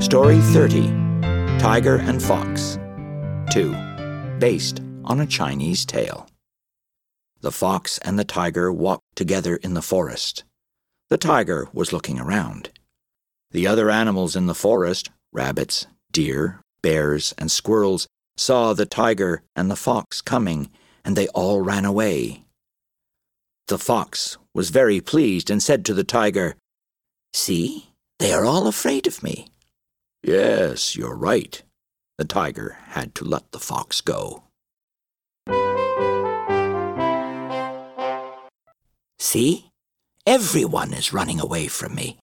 Story 30 Tiger and Fox 2. Based on a Chinese tale. The fox and the tiger walked together in the forest. The tiger was looking around. The other animals in the forest, rabbits, deer, bears, and squirrels, saw the tiger and the fox coming, and they all ran away. The fox was very pleased and said to the tiger, See, they are all afraid of me. Yes, you're right. The tiger had to let the fox go. See? Everyone is running away from me.